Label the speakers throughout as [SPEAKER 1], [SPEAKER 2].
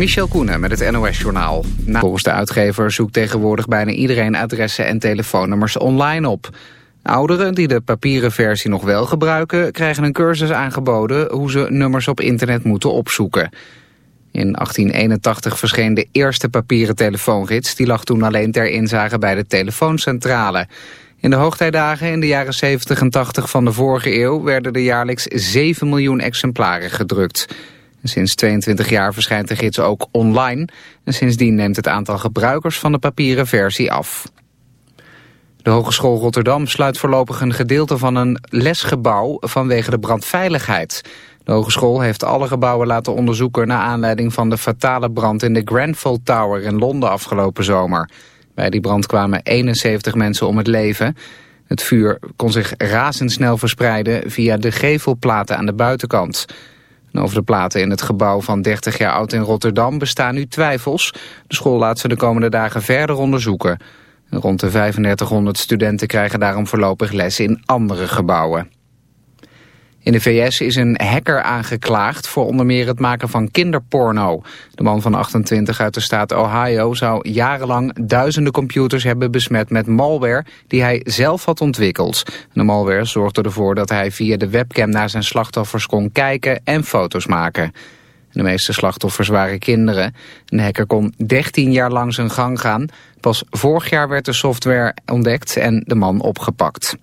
[SPEAKER 1] Michel Koenen met het NOS-journaal. Volgens de uitgever zoekt tegenwoordig bijna iedereen adressen en telefoonnummers online op. Ouderen die de papieren versie nog wel gebruiken... krijgen een cursus aangeboden hoe ze nummers op internet moeten opzoeken. In 1881 verscheen de eerste papieren telefoongids. Die lag toen alleen ter inzage bij de telefooncentrale. In de hoogtijdagen in de jaren 70 en 80 van de vorige eeuw... werden er jaarlijks 7 miljoen exemplaren gedrukt... Sinds 22 jaar verschijnt de gids ook online en sindsdien neemt het aantal gebruikers van de papieren versie af. De Hogeschool Rotterdam sluit voorlopig een gedeelte van een lesgebouw vanwege de brandveiligheid. De hogeschool heeft alle gebouwen laten onderzoeken naar aanleiding van de fatale brand in de Grenfell Tower in Londen afgelopen zomer. Bij die brand kwamen 71 mensen om het leven. Het vuur kon zich razendsnel verspreiden via de gevelplaten aan de buitenkant over de platen in het gebouw van 30 jaar oud in Rotterdam bestaan nu twijfels. De school laat ze de komende dagen verder onderzoeken. Rond de 3500 studenten krijgen daarom voorlopig les in andere gebouwen. In de VS is een hacker aangeklaagd voor onder meer het maken van kinderporno. De man van 28 uit de staat Ohio zou jarenlang duizenden computers hebben besmet met malware die hij zelf had ontwikkeld. De malware zorgde ervoor dat hij via de webcam naar zijn slachtoffers kon kijken en foto's maken. De meeste slachtoffers waren kinderen. Een hacker kon 13 jaar lang zijn gang gaan. Pas vorig jaar werd de software ontdekt en de man opgepakt.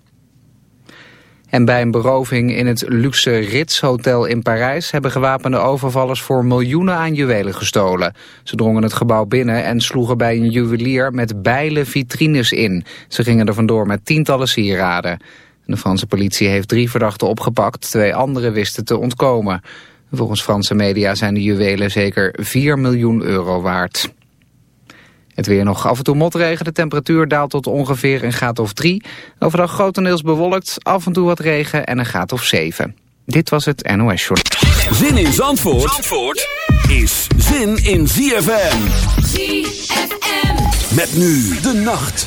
[SPEAKER 1] En bij een beroving in het luxe Ritz Hotel in Parijs... hebben gewapende overvallers voor miljoenen aan juwelen gestolen. Ze drongen het gebouw binnen en sloegen bij een juwelier met bijlen vitrines in. Ze gingen er vandoor met tientallen sieraden. De Franse politie heeft drie verdachten opgepakt. Twee anderen wisten te ontkomen. Volgens Franse media zijn de juwelen zeker 4 miljoen euro waard. Het weer nog af en toe motregen. De temperatuur daalt tot ongeveer een graad of 3. Overdag grotendeels bewolkt, af en toe wat regen en een graad of 7. Dit was het NOS Short.
[SPEAKER 2] Zin in Zandvoort, Zandvoort is zin in ZFM. ZFM. Met nu de nacht.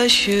[SPEAKER 3] parachute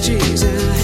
[SPEAKER 4] Jesus.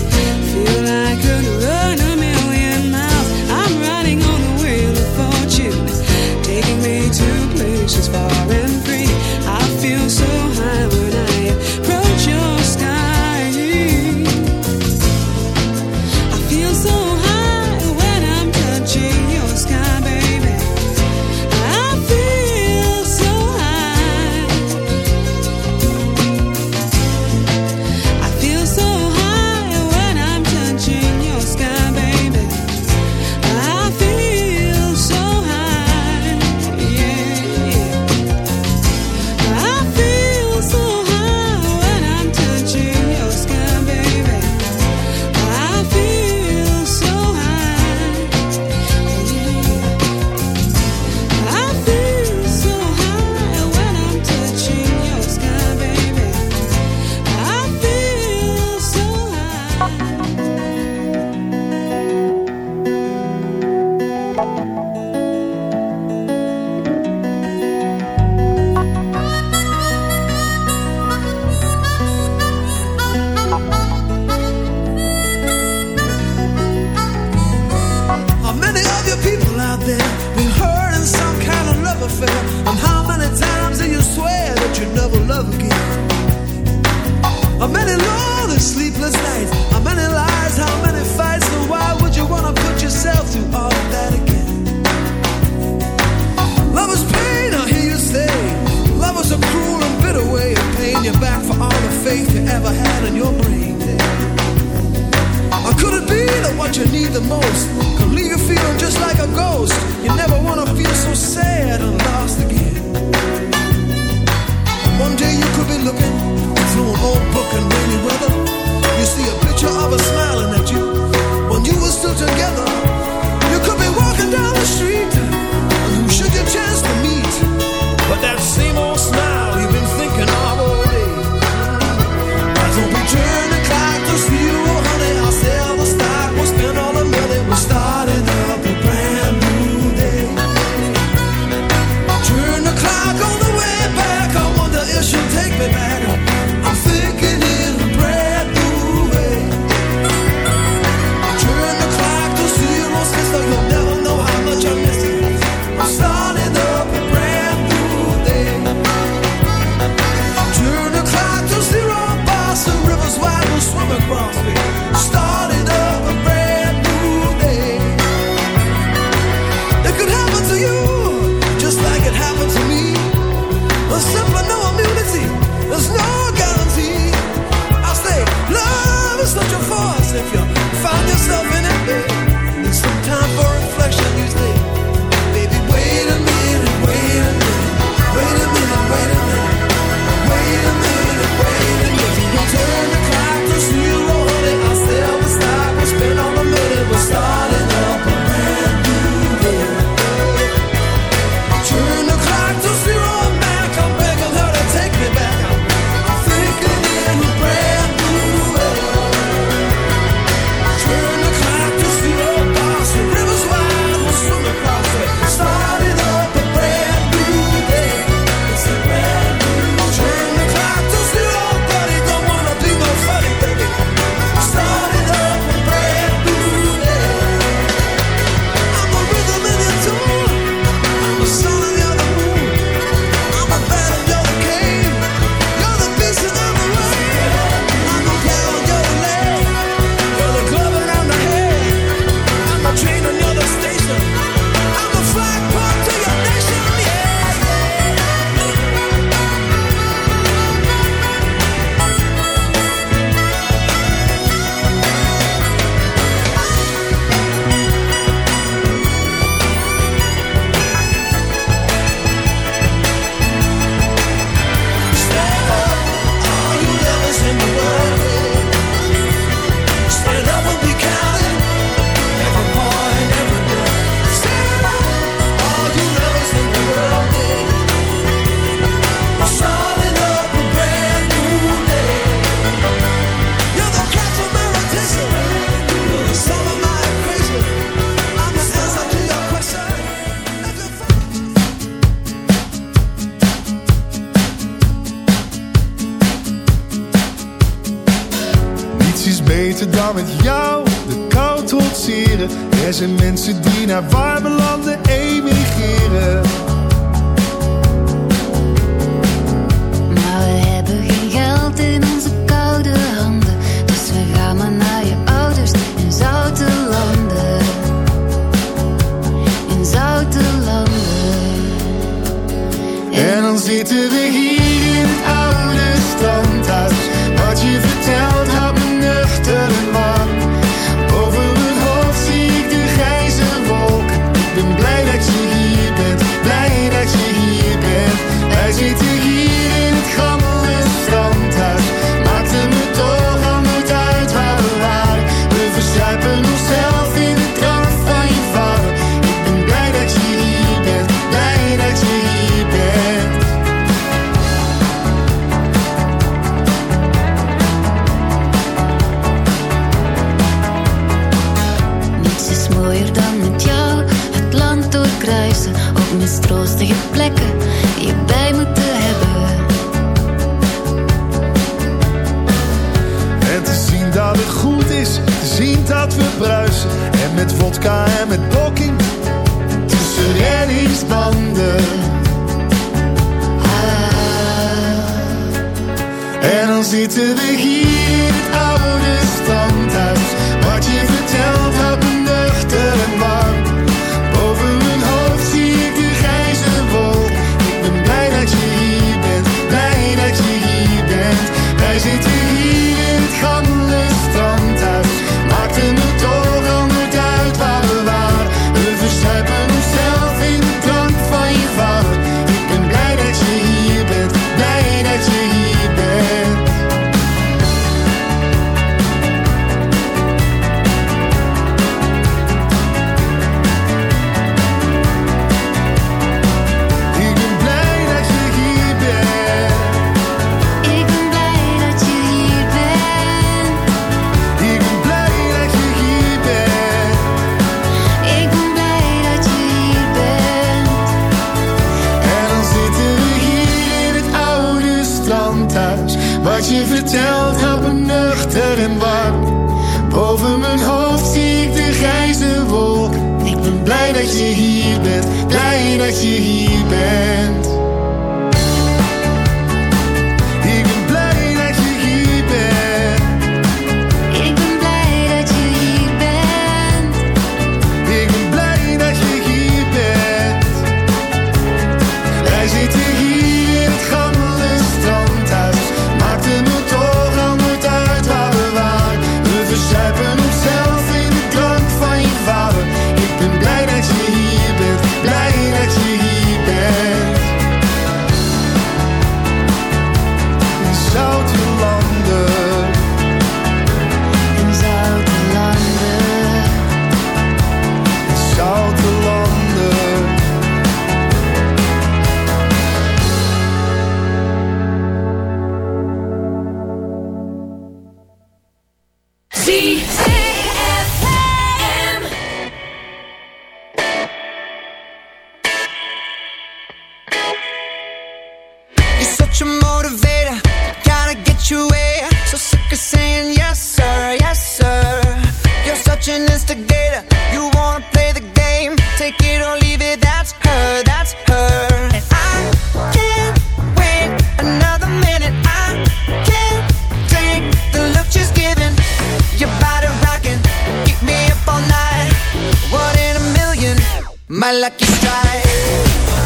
[SPEAKER 4] my lucky strike.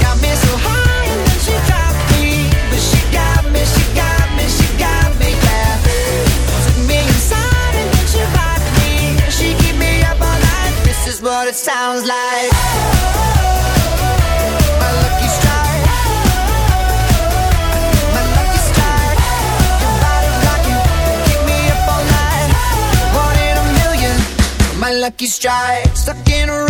[SPEAKER 4] Got me so high and then she dropped me, but she got me, she got me, she got me, yeah. Took me inside and then she rocked me. She keep me up all night. This is what it sounds like. My lucky strike, stuck in a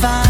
[SPEAKER 5] find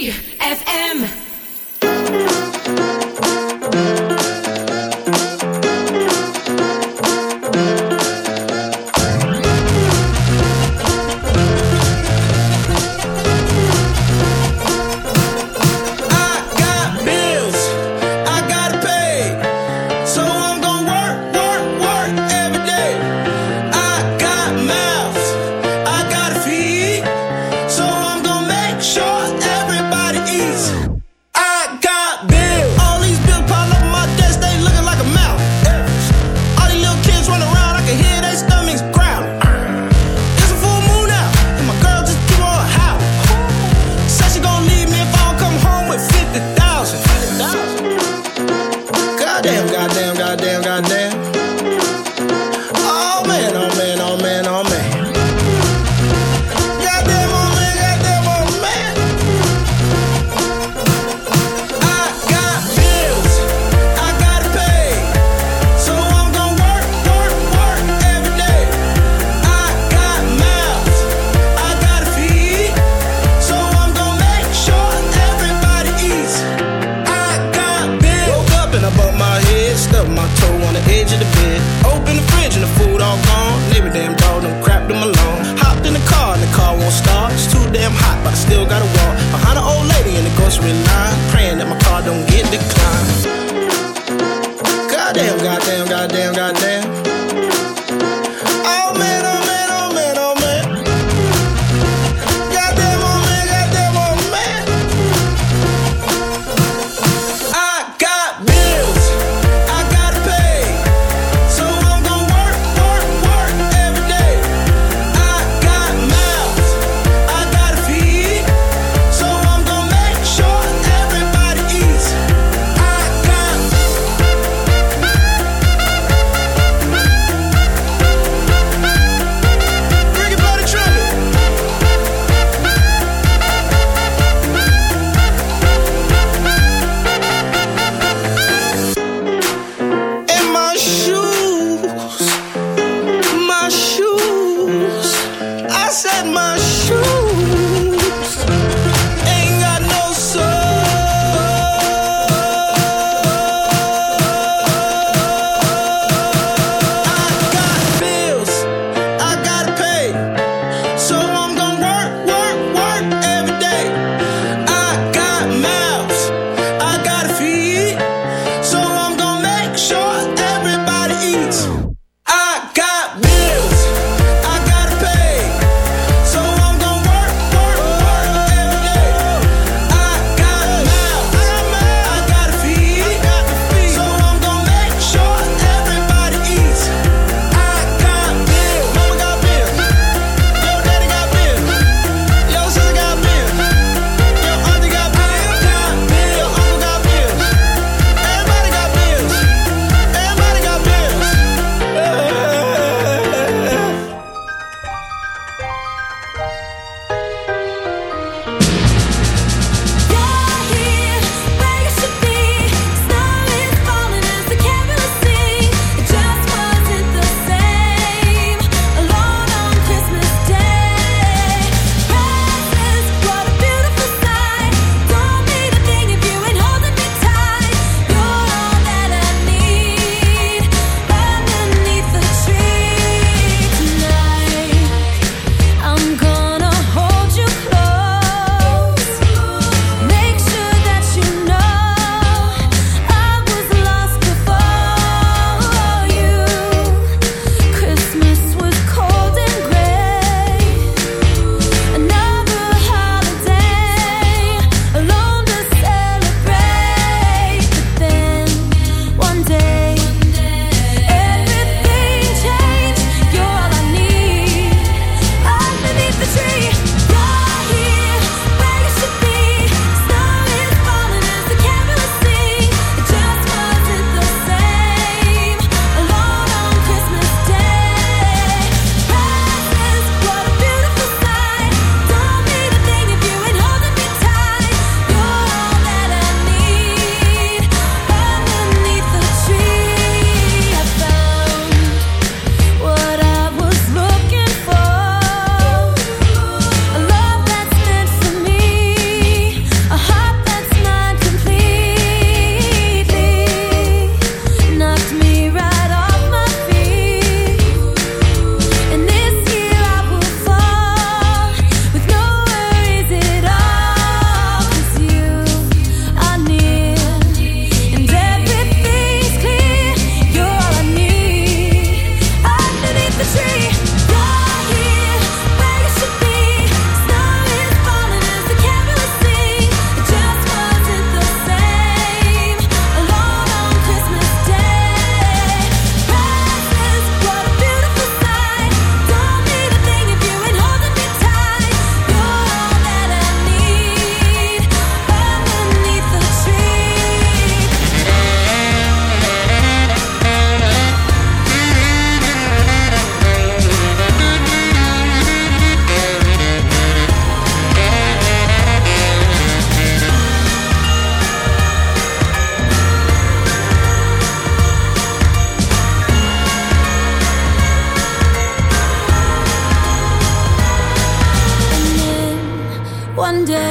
[SPEAKER 6] one day.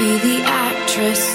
[SPEAKER 7] Be the actress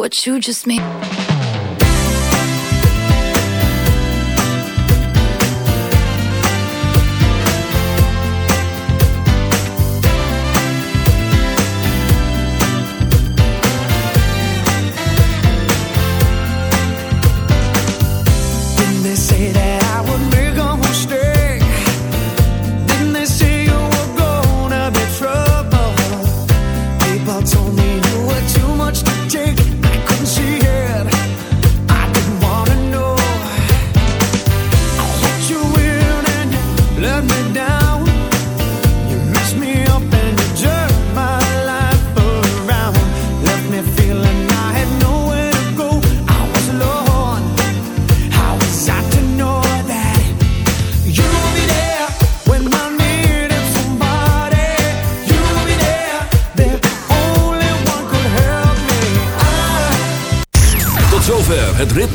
[SPEAKER 7] What you just made.